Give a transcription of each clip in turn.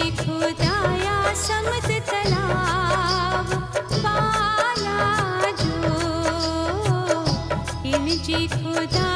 ुदा पाला खुदा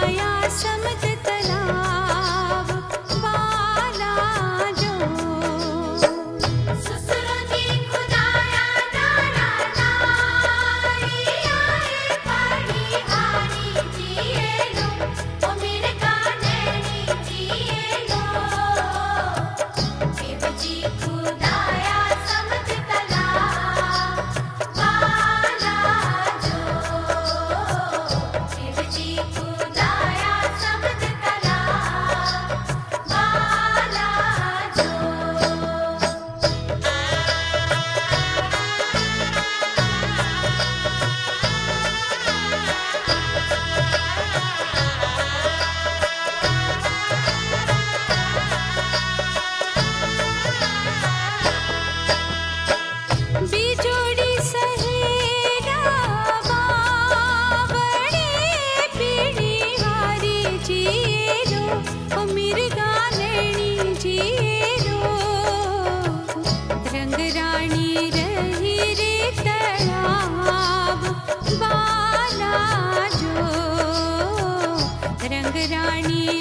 ராணி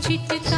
chitita